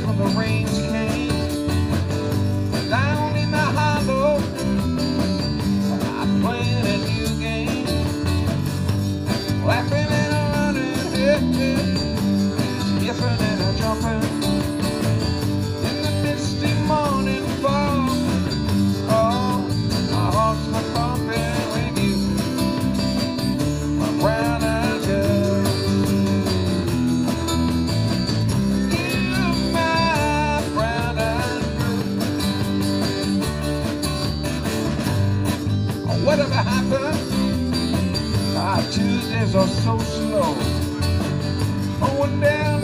on the range whatever happens, our Tuesdays are so slow. Oh, Going down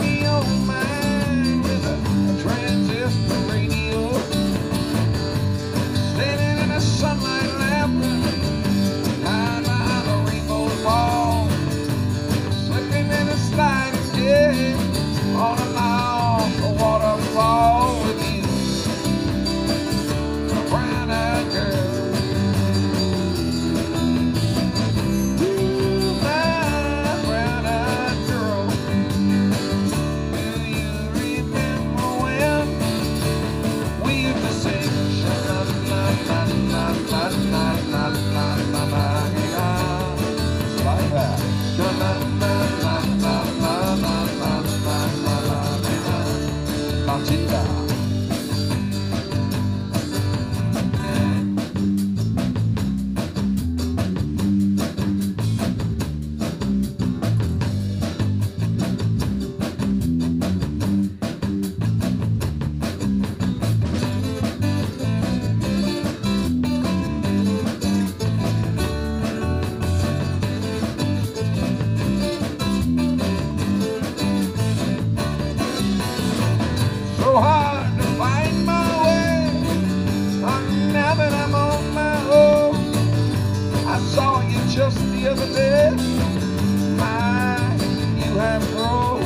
my you have grown.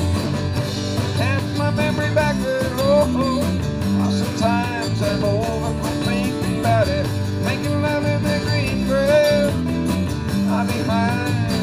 My memory back sometimes I'm over thinking it thinking the green grass. I'll be mine.